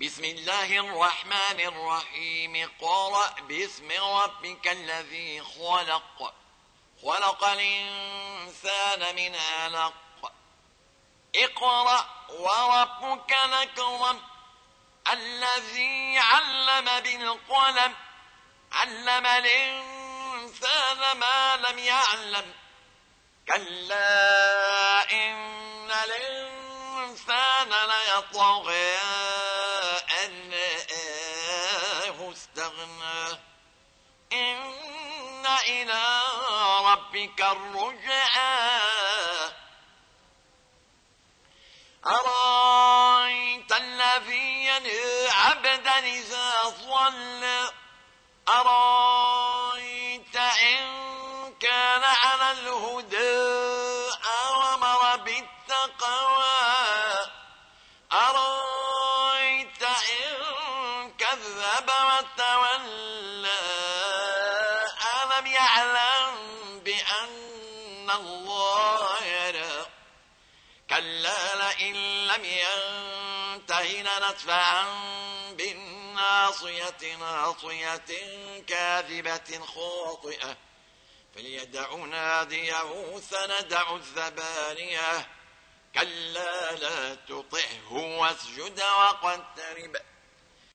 بسم الله الرحمن الرحيم. قرأ باسم ربك الذي خلق. خلق الإنسان من علق. اقرأ وربك لكرم الذي علم بالقلم. علم الإنسان ما لم يعلم. كلا إن الإنسان ليطغى استغنى إن إلى ربك الرجعى. أرأيت الذي ينهى عبدا إذا صلى كذب وتولى ألم يعلم بأن الله يرى؟ كلا لئن لم ينته لنطفعا بالناصية ناصية كاذبة خاطئة. فليدع ناديه سندع الزبانية كلا لا تطعه واسجد وقترب